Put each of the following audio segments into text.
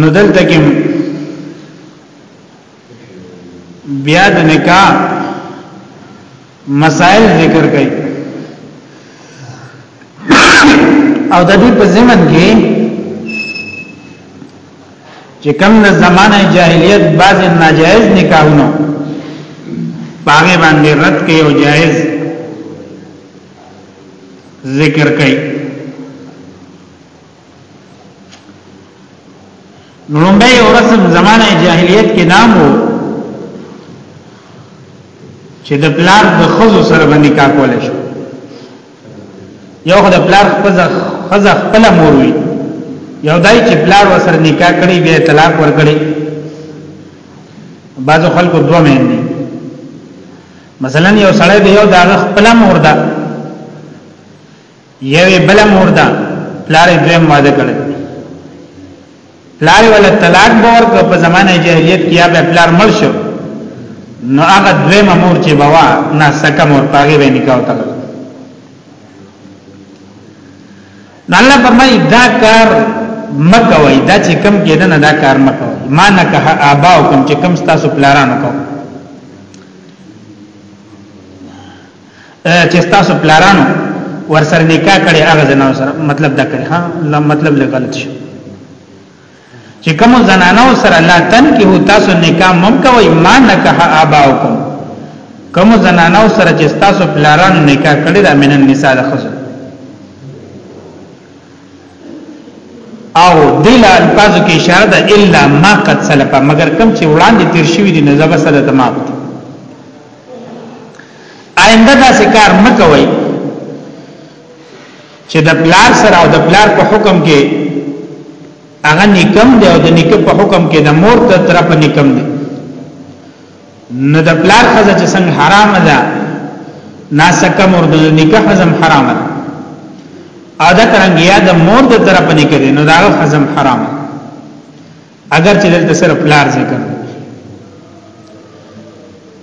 نو دلته کې بیا د نکاح مسائل ذکر کړي او د دې په زمن کې چې کم د زمانه جاهلیت بعض ناجایز نکاحونه باغې باندې رد کوي او جایز ذکر کوي لومبه یو رسم زمانه جاهلیت کې نام وو چې د پلار د خزو سره باندې کا کول شي یو خو د پلار خزه خزه خپل مور وي یو دای چې پلار وسر نکاح کړي بیا طلاق ور کړي بعض خلکو دوه مې دي مثلا یو سړی دی یو د خپل مور ده یوې بل مور ده پلار یې دویم واده کړی پلار ولا طلاق باور کو په زمانه جاهلیت کې یا به پلار مړ شو نو هغه دویم مور چې بوا نه سکه مور پاګې به نکاح وکړ الله فرمایي دا کار مکوي دا چې کم کېده نه دا کار مکوي ما نه که آبا او کم چې کم تاسو پلارانو کوي چې تاسو پلارانو ور سره نکاح کړي هغه زنانو سره مطلب دا کړي ها مطلب له غلط شي چې کوم زنانو سره لا تن کې هو تاسو نکاح مم کوي ما نکاح اباؤکم کوم زنانو سره چې تاسو پلارانو نکاح کړي دا من النساء خزو او دل الفاظ کې اشاره ده الا ما قد سلف مگر کم چې وړاندې تیر شوی دي نزبه سره تمام آینده دا سکار مکوي چې د پلار سره او د پلار په حکم کې هغه نکم دی او د نکه په حکم کې د مور تر طرف نکم دی نو د پلار خزه چې څنګه حرام ده ناسکه مور د نکاح حزم حرام ده ادا کرنګ یا د مور د طرف نکاح دی نو دا حزم حرام ده اگر چې دلته صرف پلار ذکر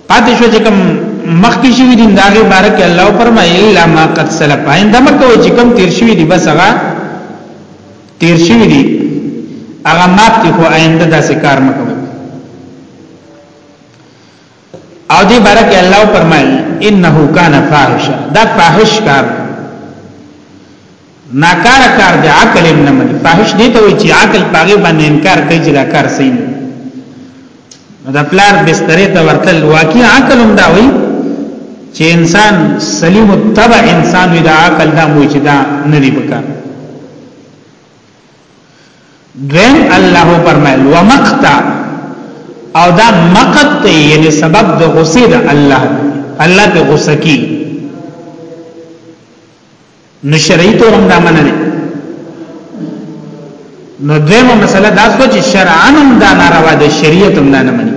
پاتې شو چې کوم مخکې شوی دین داغه بارک الله فرمایي الا ما قد سلف آینده مکه چې کوم تیر شوی دی بس هغه تیر شوی دی هغه مات کی خو آینده داسې کار مکه او دې بارک الله فرمایل انه کان فاحش دا فاحش کار ناکار کار دی عقل نه مني فاحش دي ته وي چې عقل پاګې باندې انکار کوي چې دا کار صحیح نه دا پلار بسترې ته ورتل واقعي عقل هم دا وي چې انسان سلیم التبع انسان وي دا عقل دا موجوده نه دی پکار دویم الله فرمایل ومقت او دا مقت ته یعنی سبب د غصې د الله الله په غصه کی نو شرعي تور هم دا مننه نو دیمه مسله دا سو چې شرعاً هم دا ناروا ده شریعت هم نه مني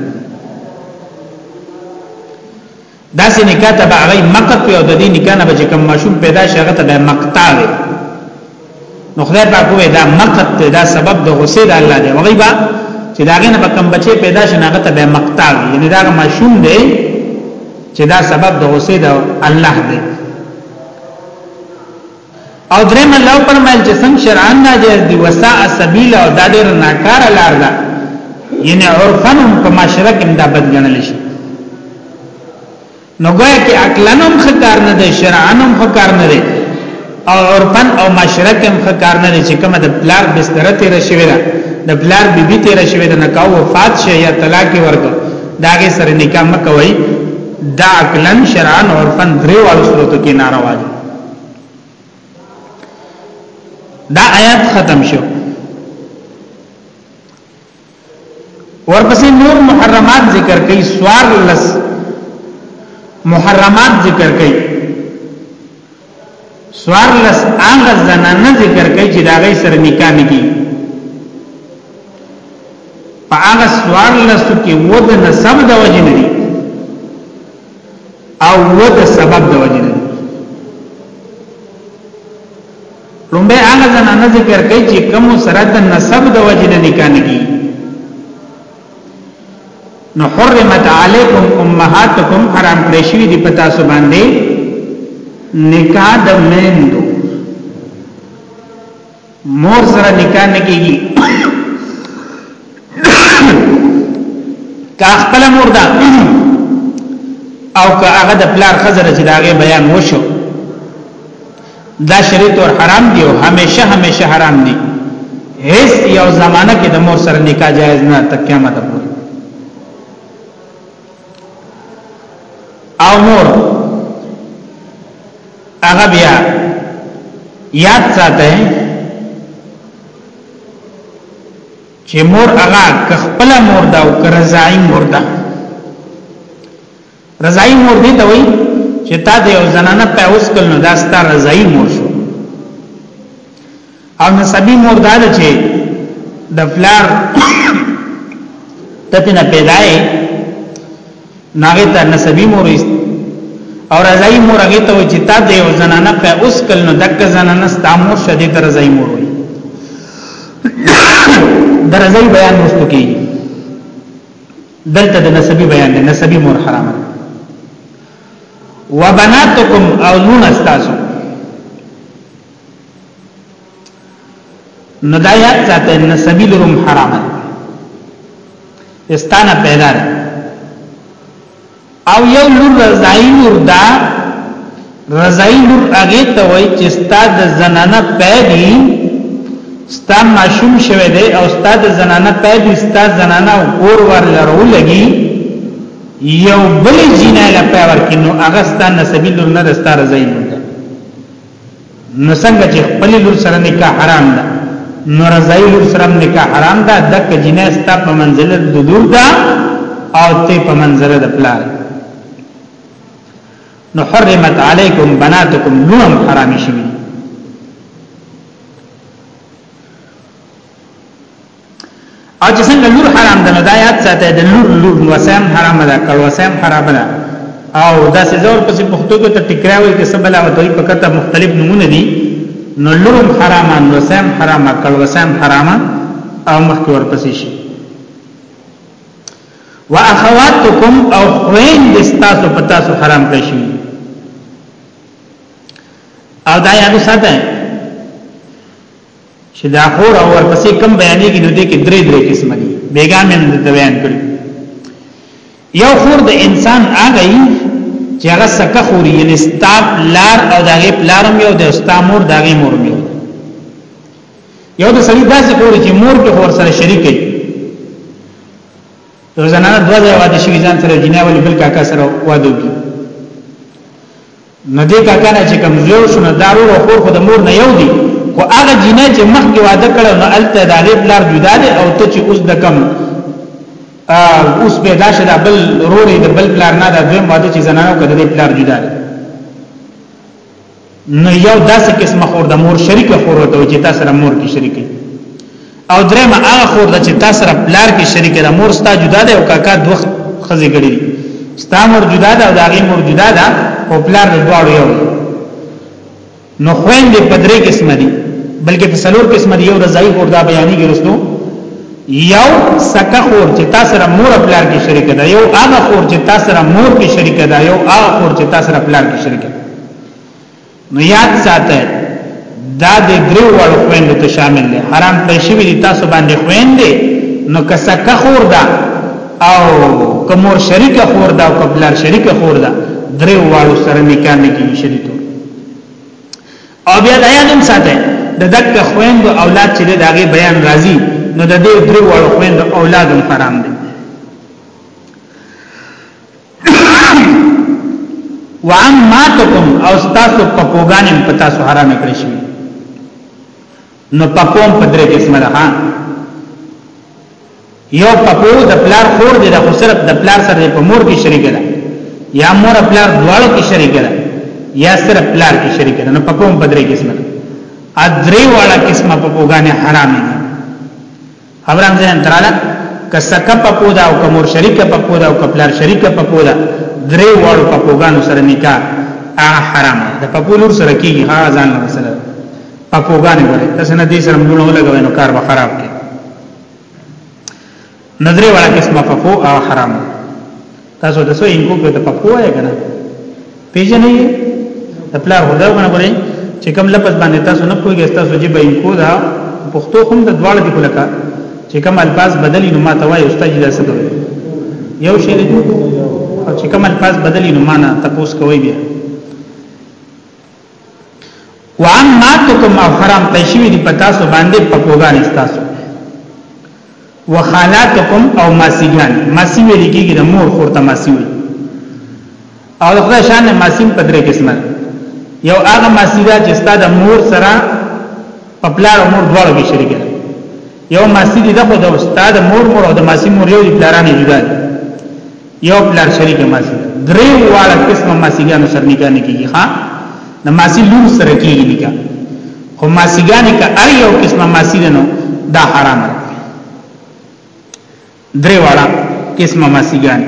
داسې نکاح ته به هغه مقت په او د دې نکاح نه به کوم ماشوم پیدا شي هغه ته به مقتا وي نو خدای پاک وې دا مقت دا سبب د غصې د الله دی وغي با چې داغه نه کوم بچي پیدا شي هغه ته به مقتا وي یعنی دا ماشوم دی چې دا سبب د غصې د الله دی او دریم الله فرمایل چې څنګه شرعاً ناجیز دی وسا سبیل او دا ډیر ناکار لار ده یعنی عرفن هم په معاشره کې دا بد ګڼل شي نو ګویا کې عقلن هم خکار نه دی شرعاً هم خکار نه دی او عرفن او معاشره کې هم خکار نه دی چې کومه د پلار بستر ته رشوي ده د پلار بیبي ته رشوي ده نه کاو وفات شي یا طلاق ورکړي داګه سره نکاح مکوي دا عقلن شرعاً عرفن درې والو صورتو کې ناروا دي دا آیات ختم شو ورپسې نور محرمات ذکر کړي سوار لس محرمات ذکر کړي سوار لس هغه زنانه ذکر کړي چې دا غي سره نکاح نه کیږي په هغه سوار لس کې ود نسب د وجه نه دي او و د سبب د وجه نه لومبه هغه زنانه ذکر کوي چې کوم سره د نسب د وجه نه نکاح نه کی نو حرمت علیکم امهاتکم حرام کړی شوی دی پتا سو باندې نکاح د میندو مور سره نکاح نه کیږي کا خپل مور دا او که هغه د پلار خزر چې داغه بیان وشو دا شریعت ور حرام دی او همیشه همیشه حرام دی هیڅ یو زمانہ کې د مور سره نکاح جایز نه تر قیامت پورې او نور هغه بیا یاد ساته چې مور هغه که خپل مور دا او که رضای مور دا رضای مور دې ته وایي چې تا د یو زنانه په اوس کلو دا ستاره رضای مور شو او نسبی مور دا ده چې د فلار تتنه پیدای ناغه ته نسبی مور او رضای مور هغه ته چې تا د یو زنانه په اوس کل نو دک زنانه ستامو شدید رضای مور وي د رضای بیان مستو کی دلته د نسبی بیان دی نسبی مور حرامه وبناتکم او لون استاسو نو دا یاد ساته ان سبیل روم حرام استانه پیدا ده او یو لور رضای لور دا رضای لور هغه ته وای چې استاد زنانه پیدي ستا ماشوم شوه دی او استاد زنانه پیدي ستا زنانه اور ور لرو لګي یو بل جنایله پیور کینو هغه ستا نسبی لور نه ستا رضای لور نو څنګه چې خپل لور سره نکاح حرام ده نو رضای لور سره نکاح حرام ده دک جنې ستا په منزله د لور ده او ته په منزله د پلار نو حرمت علیکم بناتکم لورم حرام شوی او چې څنګه لور حرام ده نو دا یاد ساته د لور لور وسام حرام ده کل وسام حرام ده او دا څه زور پسې پښتو کې ته ټکراوي کې سبلا او دوی په کته مختلف نمونه دي نو لور حرام نو وسام حرام کل وسام حرام او مخکې ورپسې شي واخواتکم او خوین دستاسو پتاسو حرام کړی شي او دا یاد ساته چې دا خور او ورپسې کم بیانېږي نو دې کې درې درې قسمه دي بیګا مې نه د بیان کړی یو خور د انسان هغه چې هغه سکه خوري یعنی ستاب لار او دغه پلارم یو د استامور دغه مور میو یو د سړي داسې خوري چې مور په خور سره شریک وي یو زنانه دوه ځای واده شوي ځان سره جنابه بل کاکا سره واده کوي نو دې کاکا نه چې کوم زوی شو نه دارو او خور خو د مور نه یو دی خو هغه جنې چې مخکې واده کړو نو الته د هغه پلار جدا دی او ته چې اوس د کم اوس پیدا شې دا بل رورې د بل پلار نه دا دویم واده چې زنانو کړه د پلار جدا دی نو یو داسې قسمه خور د مور شریکه خور ته چې تاسو سره مور کې شریکه او درېمه هغه خور ده چې تاسو سره پلار کې شریک ده مور ستا جدا ده او کاکا دوه خزې ګړي ستا مور جدا ده او داغي مور جدا ده او پلار د دواړو یو نو خويندې په درې قسم دي بلکې په څلور قسم دي یو رضای خور دا بیانې ګرځو یو سکه خور چې تاسو سره مور پلار کې شریک ده یو هغه خور چې تاسو سره مور کې شریک ده یو هغه خور چې تاسو سره پلار کې شریک ده نو یاد ساته دا د درو وړ خويندو ته شامل دي حرام کړی شوی دي تاسو باندې خويندې نو کسه که خور ده او کمور شریکه خور ده او کبلار شریکه خور ده درو وړ سره نکاح نه کیږي شریک او بیا دا یاد هم ساته د دک خويندو اولاد چې دغه بیان راځي نو د دې درو وړ خويندو اولاد هم حرام دي وعماتکم او تاسو په کوګانم په تاسو حرام کړی شي نو پکوم په درې قسمه ده یو پکو د پلار خور دی د خو صرف د پلار سره په مور کې شریک ده یا مور پلار دواړو کې شریک ده یا صرف پلار کې شریک ده نو پکوم په درې قسمه ده ا درې واړه قسمه پکوګانې حرام دي خبرم ځان تراله که سکه په پودا او که مور شریکه په پودا او که پلار شریکه په پودا درې وړو په پوګانو سره نکاح هغه حرام ده په پولور سره کیږي هغه ځان له مسله په پوګانې ورته تاسو نه دې سره مونږ لګوي نو کار به خراب کی نظر والا قسمه په پو او حرام ده تاسو د سو انګو په د پکو وای کنه پیژنې د پلا هدا غنه غوړي چې کوم لفظ باندې تاسو نه کوی تاسو جيب انګو دا پښتو هم د دواړو دی کولکا چې کوم الفاظ بدلی نو ما ته وای استاد جی دا څه کوي یو شی دی او چې کوم الفاظ بدلی نو معنا تاسو کوي بیا وان ماتکم او حرام کړی شوی دی پتا سو باندې پکوګان استاسو وخالاتکم او ماسیګان ماسی ویل کیږي د مور خور ته ماسی وي او دغه شان ماسیم په درې قسمه یو هغه ماسی دا چې ستاسو د مور سره په پلار او مور دواړو کې شریک دی یو ماسی دی دغه د استاد مور مور او د ماسی مور یو پلارانه جدا دي یو پلار شریک ماسی درې واړه قسمه ماسیګانو سره نکاح نه کیږي ښا د ماسی لور سره کیږي نکاح خو ماسیګانې که ار یو قسمه ماسی ده نو دا حرام ده درې واړه قسمه ماسیګانې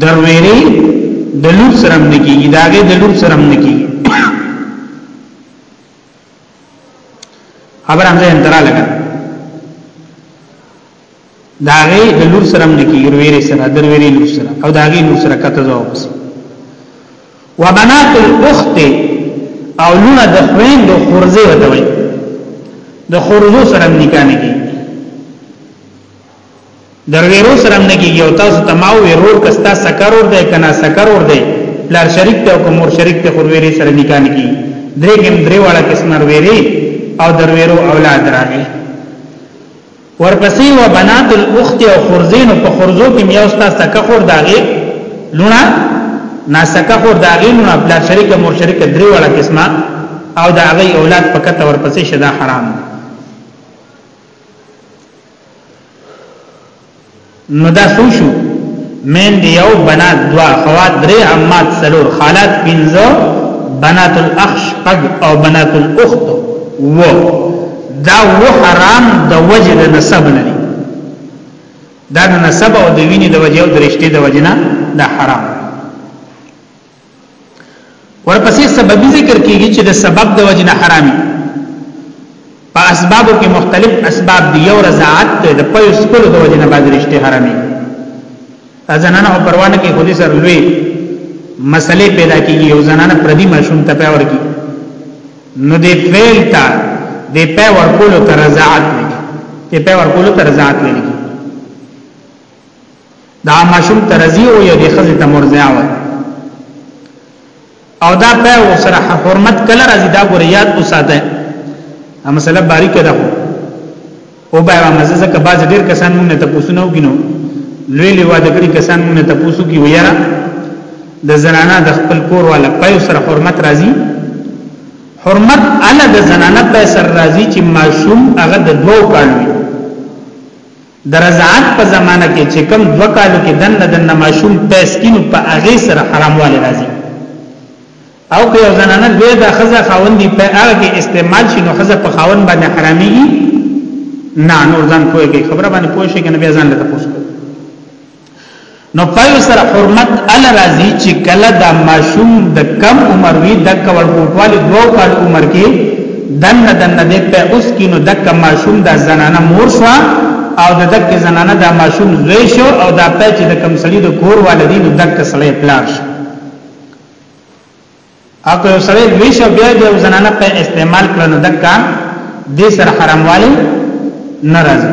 درویری دلور سرم نکیږي داغه دلور سرم نکیږي خبر هم ځین ترا لګا داغه دلور سرم نکیږي رویری سره درویری لور سره او داغه لور سره کته ځو پس وبنات الاخت او لونه د خوین د خورزه وتوي د خورزو سره نکانه کی درویرو سره نه کیږي او تاسو تماو ورور کستا سکر ور دی کنا سکر ور دی پلار شریک ته کوم ور شریک ته خورویری سره نکاح نه کی درې کوم درې واړه قسم ورویری او درویرو اولاد راغی ورپسې و بنات الاخت او خرزین په خرزو کې میاو ستا سکه خور داغه لونه نا سکه خور داغه لونه پلار شریک مور شریک درې واړه قسمه او داغه اولاد پکته ورپسې شدا حرام دی نو دا سوشو مین دی یو بنات دوا خوات درې عمات سلور خالات پنځه بنات الاخ شپږ او بنات الاخت و دا و حرام د وجه د نسب نه دی دا د نسب او د ویني د وجه او د رشته د وجه نه دا حرام ورپسې سببي ذکر کیږي چې د سبب د وجنه حرامي په اسبابو کې مختلف اسباب دی یو رضاعت ته د پي سکول د وجنه بعد رشته حرامي ازنانه او پروانه کې خودي سر لوی مسلې پیدا کیږي یو زنانه پردي ماشوم ته پاور کی نو دې فعل ته دې پاور کولو تر رضاعت نه دې پاور کولو تر رضاعت نه دا ماشوم ترزی او یا دی خزی تمرزیا وای او دا په سره حرمت کله راځي دا ګور یاد وساته دا مسله باریک ده خو او به مزه زکه باز ډیر کسان مونږ ته پوښتنه وکینو لوی لوی واده کړی کسان مونږ ته پوښتنه کی ویرا د زنانه د خپل کور والا په سره حرمت راځي حرمت اله د زنانه په سر راځي چې ماشوم هغه د دوو کالو د رضاعت په زمانه کې چې کم دو کالو کې دنه دنه ماشوم پیس کینو په هغه سره حرامواله راځي او که یو زنانه دوی د خزه خاوندې په هغه کې استعمال شي نو خزه په خاوند باندې حراميږي نه نور ځان کوی خبره باندې پوه شي کنه بیا ځان له تاسو نو پای سره حرمت ال راضی چې کله دا ماشوم د کم عمر وی د کول کوټوالي دوه کال عمر کې دن دن د په اوس کې نو د کم ماشوم د زنانه مور شو او د دک زنانه د ماشوم زوی شو او دا په چې د کم سړي د کور والدین د دک سړي پلار شو اګه یو سړی وی شو بیا د زنانه په استعمال کړه نو دک دې سره حرامواله ناراضه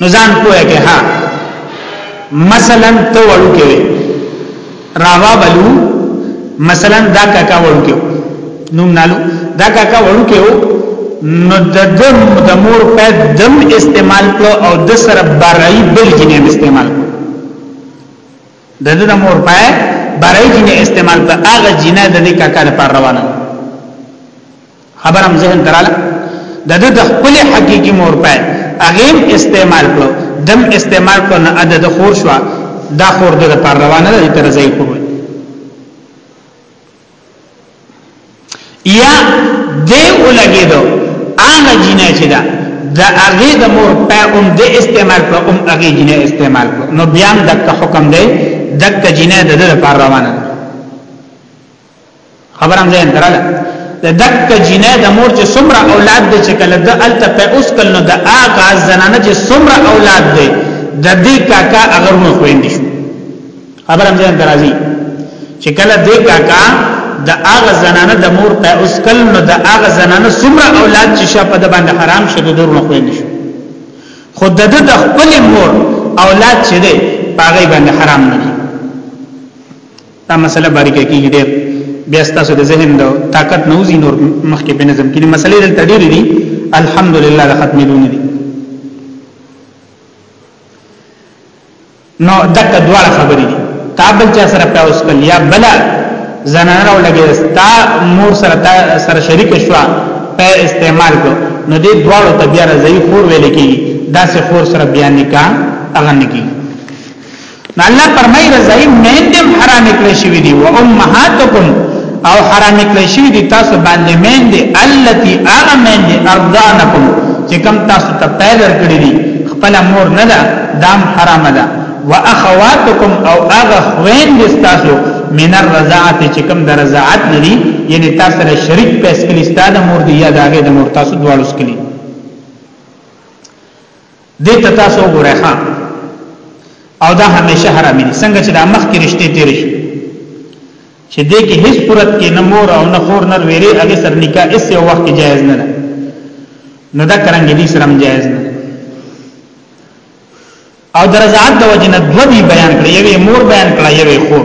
نو ځان پوهه کې ها مثلا ته وړو کې راوا بلو مثلا دا کاکا وړو کې نوم نالو دا کاکا وړو کې نو د دم د مور په دم استعمال کړو او د سره برای بل جنې استعمال کړو د د مور په برای جنې استعمال کړو هغه جنې د دې کاکا لپاره روانه خبر هم ذهن دراله د د د خپل حقيقي مور په هغه استعمال کړو دم استعمال کړو نه عدد خور شو دا خور د پر روانه د تر ځای کو یا دی ولګي دو هغه جنې چې دا د هغه د مور په اوم د استعمال کړو اوم هغه جنې استعمال کړو نو بیا د حکم دی دک جنې د د پر روانه خبرم زه اندراله د دک جنې د مور چې څومره اولاد دي چې کله د الته په اوس کله نو د اغا زنانه چې څومره اولاد دي د دې کاکا اگر مو خويندې شو خبرم زه اندرازي چې کله دې کاکا د اغا زنانه د مور په اوس کله نو د اغا زنانه څومره اولاد چې شپه د باندې حرام شې د دور مو خويندې شو خود د د خپل مور اولاد چې دي پاغي باندې حرام نه دا مسله باریکه کیږي ډېر بیا تاسو د ذهن د طاقت نوځي نور مخکې په نظم کې مسلې دلته ډېرې دي الحمدلله د ختمې دونې دي نو دک دواړه خبرې دي تابل چا سره په اوس کل یا بلا زنانه ولګي تا مور سره تا سره شریک شو په استعمال کو نو دې دواړو ته بیا راځي خور ویل کی دا سه خور سره بیا نکاح اغه نکي نو الله فرمایي رضای میندم حرام کړی شوی دی و امهاتکم او حرام کړی شوی دی تاسو باندې میند التی هغه میند ارضانکم چې کم تاسو ته پیدا کړی دی خپل مور نه ده دام حرام ده واخواتکم او هغه خوین دي تاسو من الرضاعت چې کم د رضاعت لري یعنی تاسو سره شریک پیس کلی ستاده مور دی یا داګه د مور تاسو دواړو سکلی دې ته تاسو وګورئ ها او دا همیشه حرامي دي څنګه چې د مخ کې رشته تیر شي چې دې کې هیڅ صورت کې نه مور او نه خور نه ویری هغه سر نکاح اس یو وخت جایز نه ده نو دا کرنګ دي سره جایز نه او درجات د وجنه دوه بیان کړی یوې مور بیان کړی یوې خور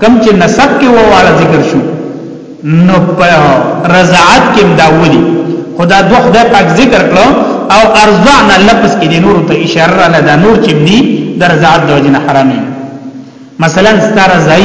کم چې نسب کې وواړه ذکر شو نو په رضاعت کې دا ودی خدا دوه خدای پاک ذکر کړو او ارزعنا لفظ کې نور ته اشاره نه دا نور چې دی د رضاعت د وجنه حرامي مثلا ستاره ځای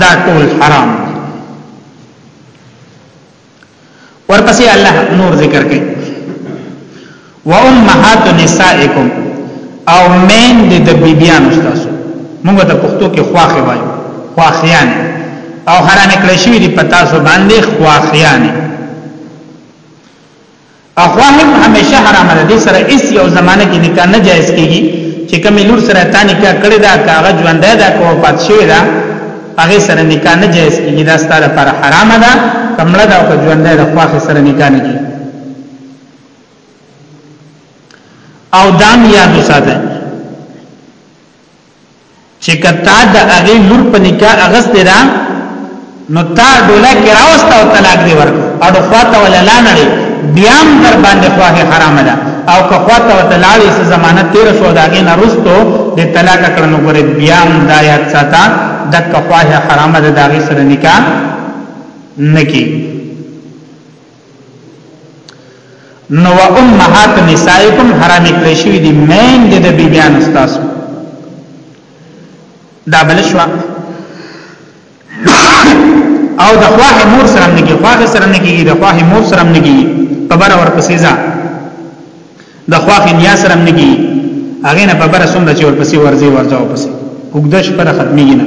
دا ټول حرام دي ورپسې الله نور ذکر کوي و امهات نسائکم او مین د د بیبیانو تاسو موږ ته پښتو کې خواخې وایو خواخیان او حرام کړی شوی دی پتا سو باندې خواخیان اخوا هم همیشه حرام ده دې سره اس یو زمانه کې نکاح نه جایز کیږي چې کومې لور سره تا نکاح کړی دا کاغه ژوند ده کو پات شوی دا هغه سره نکاح نه جایز کیږي دا ستاره پر حرام ده کمړه دا او ژوند ده خواخ سره نکاح نه کیږي او دام یاد وساته چې کتا د هغه لور په نکاح اغستې ده نو تا ډوله کې راوست او طلاق دی ورک او د خواته ولا لانړي بیا هم در باندې خواه حرام ده او که خواته وتلاړي سه زمانہ 13 شو داګه نه رستو د طلاق کړنو ګره بیا هم دایات ساته د خواه حرام ده داګه سره نکاح نکی نو و امهات نسائکم حرام کړی شوی دی مین د بیبیان استاسو دا بل شو او د خواه مور سره نه کی خواه سره نه کی د خواه مور سره نه کی خبر اور پسې ځه د خواه نیا سره نه کی هغه نه په بره سم د چور پسې ورځي ورځاو پسې وګدش پر ختمي نه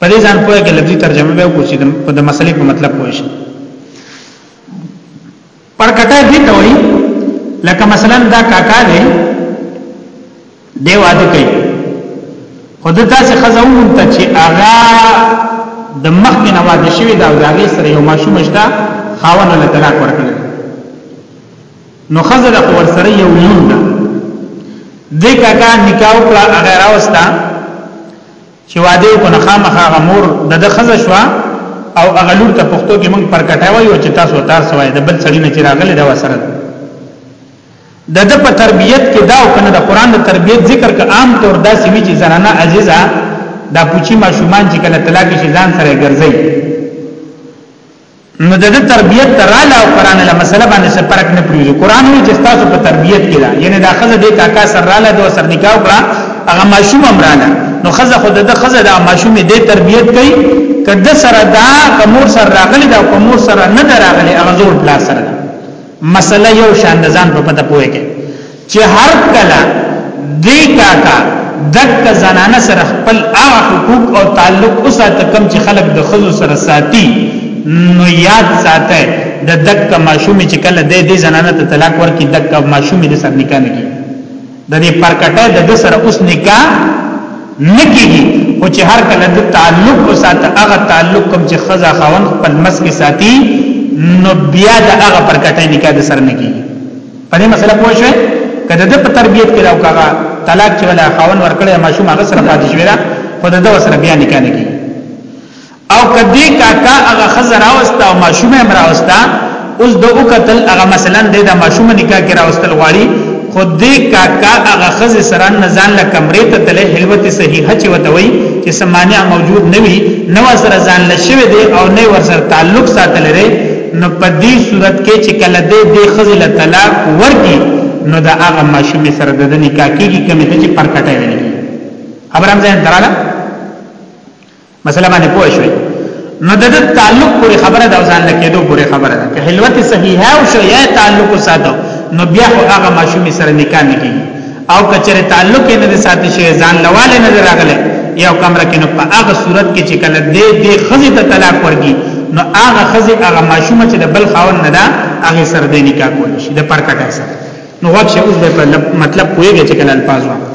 په دې ځان پوهه کې لفظي ترجمه به وکړو چې د مسلې په مطلب پوه شي پر کټه دې ته وایي لکه مثلا دا کاکا دی دی واده کوي خود تاسو خزو مونته چې اغا د مخ کې نواده شوی دا داغه سره یو ماشوم شته خاون له طلاق ورکړي نو خزر خو ور سره یو لون ده د کاکا نکاح کړه هغه راوستا چې واده وکړه خامخا هغه مور د د خزه شو او هغه لور ته پښتو کې موږ پر کټه وایو چې تاسو تار سوای د بل سړی نه چې راغلی دا وسره د د په تربيت کې دا او کنه د قران د تربيت ذکر ک عام طور دا سوي چې زنانه عزیزه دا پوچی ماشومان چې کله طلاق شي ځان سره ګرځي نو د تربيت تر اعلی او قران له مسله باندې څه فرق نه پریږي قران وی چې تاسو په تربيت کې ده یعنی دا خزه د کاکا سره رااله د سر نکاح کړه هغه ماشوم امراله نو خزه خود د خزه د ماشوم د تربيت کوي کده سره دا کومور سره راغلي دا کومور سره نه راغلي هغه زور پلا سره مسله یو شان د ځان په پته پوهه کې چې هر کله دې کاکا دک زنانه سره خپل هغه حقوق او تعلق وساته کم چې خلک د خزو سره ساتي نو یاد ساته د دک ماشومې چې کله دې دې زنانه ته طلاق ورکړي دک ماشومې د سر نکاح نه د دې پرکټه د د سره اوس نکاح نکېږي او چې هر کله د تعلق او سات هغه تعلق کوم چې خزا خاون خپل مس کې ساتي نو بیا د هغه پرکټه نکاح د سره نکېږي په دې مسله پوه شئ کله د په تربيت کې راو کاغه طلاق چې ولا خاون ورکړي ماشوم هغه سره پاتې شوی را خود د وسره بیا نکاح نکېږي او کدی کاکا هغه خزه راوسته او ماشومه هم راوسته اوس د وکتل هغه مثلا د د ماشومه نکاح کې راوستل غواړي خو دې کاکا هغه خزه سره نزان له کمرې ته تله حلوت صحیحه چې وتوي چې سمانع موجود نوي نو سره ځان لشوي دي او نه ور سره تعلق ساتل لري نو په دې صورت کې چې کله دې دې خزه له طلاق ورکی نو دا هغه ماشومه سره د نکاح کې کومه چې پر کټه وي خبرم ځان دراله مسله باندې پوه شوي نو د تعلق پورې خبره ده ځان لکېدو پورې خبره ده که حلوت صحیحه او شو یا تعلق ساتو نو بیا خو هغه ماشومی سره نکاح نه کیږي او کچره تعلق نه دي ساتي شي ځان لواله نه راغله یو کمره کې نو په هغه صورت کې چې کله دې دې خزي ته طلاق ورګي نو هغه خزي هغه ماشومه چې د بل خاون نه ده هغه سره دې نکاح کول شي د پرکټه سره نو وخت اوس به مطلب کویږي چې کله الفاظ وایي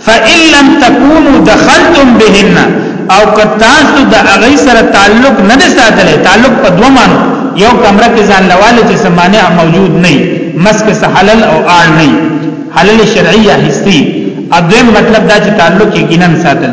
فان لم تکونوا دخلتم بهن او که تاسو د هغه سره تعلق نه ساتلی تعلق په دوه مانو یو کمره کې ځان لواله چې سمانع موجود نه مسک سحلل او آل نه حلل شرعیه هستی ادم مطلب دا چې تعلق یې ګینن ساتل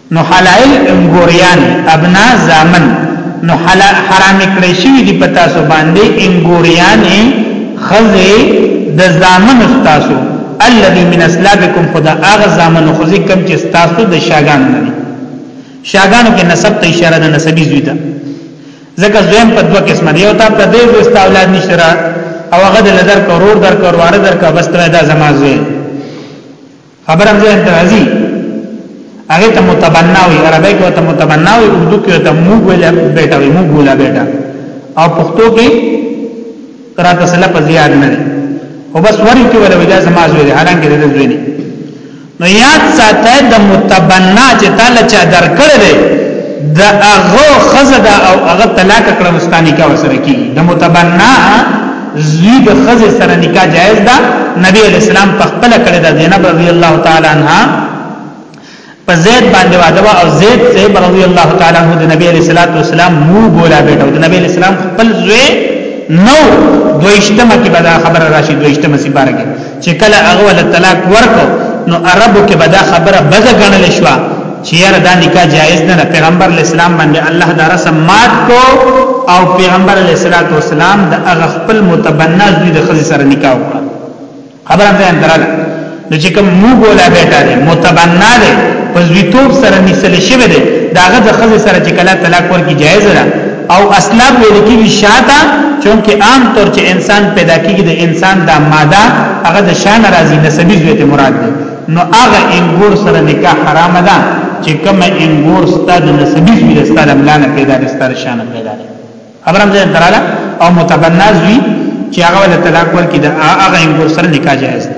نو حلائل انګوریان ابنا زامن نو حرام کړی شوی دی پتا سو باندې انګوریان خزه د زامن استاسو الذي من اسلابكم خدا اغه زامن خزه کم چې استاسو د شاګان نه شاګانو کې نسب ته اشاره د نسبی زوی ده ځکه زویم په دوه قسمه دی او تا په دې وستا اولاد نشره او هغه د لدر کورور در کور واره در کا بس ته دا زما زوی خبر هم ځان ترازی هغه ته متبنا وي عربی کې ته متبنا وي اردو کې ته موږ ولا بیٹا وي موږ ولا بیٹا او پښتو کې قرات سره په زیاد نه دي او بس وري کې ولا وجا سماج وي حالانکه دې ځوي نه نو یاد ساته د متبنا چې تعالی چا درکړ دی د هغه خزدا او هغه طلاق کړه مستانی کا وسره کی د متبنا زوی د خزه سره نکاح جایز ده نبی علیہ السلام په خپل کړه د زینب رضی الله تعالی عنها په زید باندې واده او زید زیب رضی الله تعالی عنہ د نبی علیہ الصلوۃ والسلام مو بولا بیٹو د نبی علیہ السلام خپل زوی نو دویشتمه کې به دا خبره راشي دویشتمه سپاره کې چې کله هغه ول طلاق ورکو نو عربو کې به دا خبره بده ګڼل شو چې یاره دا نکاح جایز نه ده پیغمبر اسلام باندې الله دا رسم مات کو او پیغمبر علیه الصلاۃ والسلام د هغه خپل متبنا دوی د خزې سره نکاح وکړه خبره ده اندراله نو چې کوم مو ګولا بیٹا دی متبنا دی پس وی توپ سره نسل شوی دی داغه د خزې سره چې کله طلاق ورکی جایز ده او اسلاب ویل کیږي شاته چونکه عام طور چې انسان پیدا کیږي د انسان دا ماده هغه د شان راځي نسبی زویته مراد ده نو هغه انګور سره نکاح حرام ده چې کوم انګور ستاد نسبی زویته ستاد ملانه پیدا ده ستاد شان پیدا ده خبرم ځین دراله او متبنا زوی چې هغه ول طلاق ورکړي دا هغه انګور سره نکاح جائز ده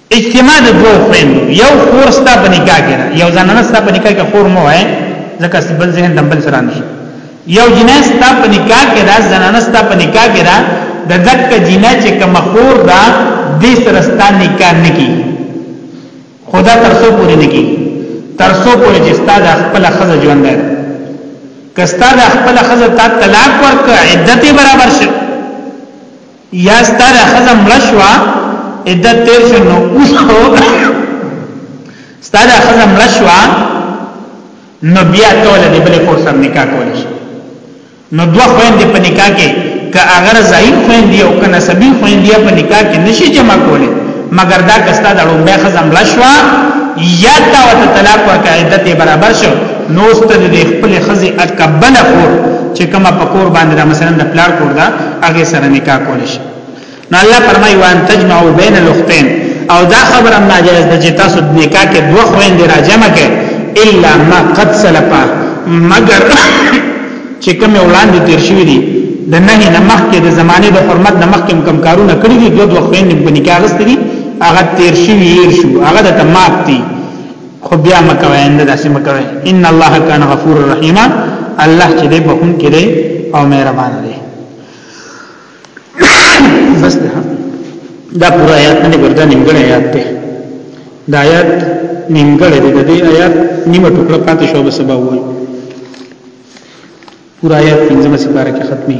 اجتماع د دوه خويندو یو خور ستا په نکاح کې ده یو زنانه ستا په نکاح کې خور مو وای ځکه بل ذهن دمبل سره نشي یو جنې ستا په نکاح کې ده زنانه ستا په نکاح کې ده د دک جنې چې کوم خور ده د سره ستا نکاح نه کی خدا تر څو پوری نه کی تر څو پوری چې ستا د خپل خزه ژوند ده کستا د خپل خزه ته طلاق ورک عدت برابر شي یا ستاره خزم رشوا عدت تیر شنو اوسو ستاره خزم رشوا نو بیا تول دی بل کور سره نکاح کول شي نو دوه خويند په نکاح کې که اگر زاین خويند دی او کنه سبي خويند دی په نکاح کې نشي جمع کوله مگر دا کستا د لومبه خزم رشوا یا تا وت طلاق ورکه عدت برابر شو نو ست د خپل خزي اکبل خور چې کما پکور باندې دا مثلا د پلار کور دا هغه سره نکاح کول شي نو الله فرمایي وان تجمعوا بین الاختين او دا خبره ناجایز ده چې تاسو د نکاح کې دوه خويندې راجمع کړئ الا ما قد سلفا مگر چې کوم وړاندې تیر شوی دي د نه نه مخکې د زمانه د حرمت نه مخکې کوم کارونه کړی دي دوه دوه خويندې په نکاح غستې دي هغه تیر شوی یې شو هغه د تماپ دي خو بیا مکوي اند داسې مکوي ان الله کان غفور الرحیم الله چې دې بهون کړي او مهربان دی بس ده دا پورا آیات نه ګرځا نیمګړی آیات دی دا آیات نیمګړی دی د دې آیات نیمه ټوکړه پاتې شو به سبا وایي پورا آیات پنځمه سپاره کې ختمي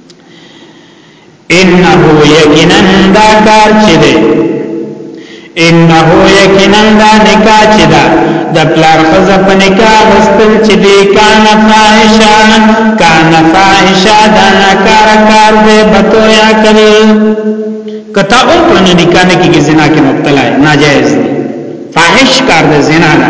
انه یقینا دا کار چې دی انه یقینا دا نکاح چې دا د پلار خزه په نکاح غستل چې دی کان فاحشه کان فاحشه دا نکار کار دی بتویا کړي کتا او په نکاح نه کې زنا کې مبتلا ناجایز دی فاحش کار دی زنا نه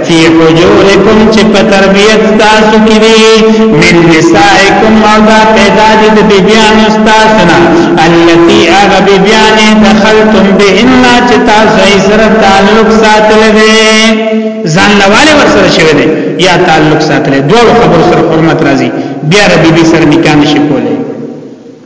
فی حجورکم چې په تربیت تاسو کې دي من نسائکم او دا پیدا دي د بیبیانو تاسو نه التي هغه بیبیان دخلتم بهن چې تاسو یې سره تعلق ساتل دي ځان لواله ورسره شوی دی یا تعلق ساتل دوه خبر سره حرمت راځي بیا ربي به سره نکاح نشي کولای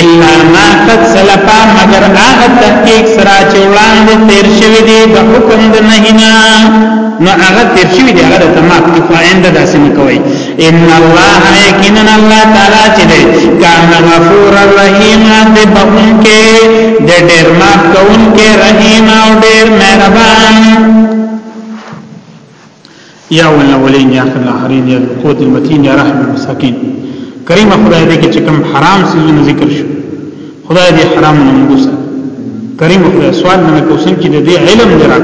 الا ما قد سلف مگر هغه تحقیق سره چې وړاندې تیر شوی دی د حکم د نهینا نو هغه تیر شوی دی هغه د تمام په آینده داسې نه کوي ان الله یقینا الله تعالی چې دی کان غفور الرحیم دې بخون کې دې ډېر معاف کون کې رحیم او ډېر مهربان یا الاولین یا اخر الاخرین یا القوت المتین یا رحم المساکین کریم خدای دې کې چې کوم حرام سيزونه ذکر شو خدای دې حرام نه موږ کریم خدای سوال نه کو سم چې دې علم درا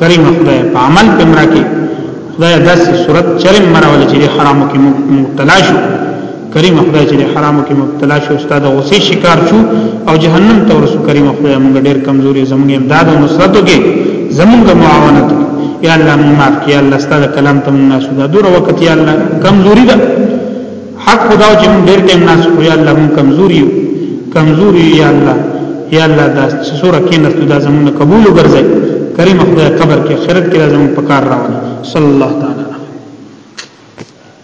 کریم خدای په عمل کې مرا کې خدای داسې صورت چرم مرول چې حرامو کې مبتلا شو کریم خدای چې حرامو کې مبتلا شو استاد غصې شکار شو او جهنم ته ورسو کریم خدای موږ ډېر کمزوري زموږ امداد او نصرت وکي زموږ معاونت یا الله موږ معاف کړي یا الله ستاسو کلام ته موږ ناسو دا دور وخت یا الله کمزوري ده حق خدا چې موږ ډېر ټیم ناسو یا الله موږ کمزوري یو کمزوري یا الله یا الله دا سوره کې نستو دا زموږ قبول وګرځي کریم خدای قبر کې خیرت کې زموږ پکار راوړي صلی الله تعالی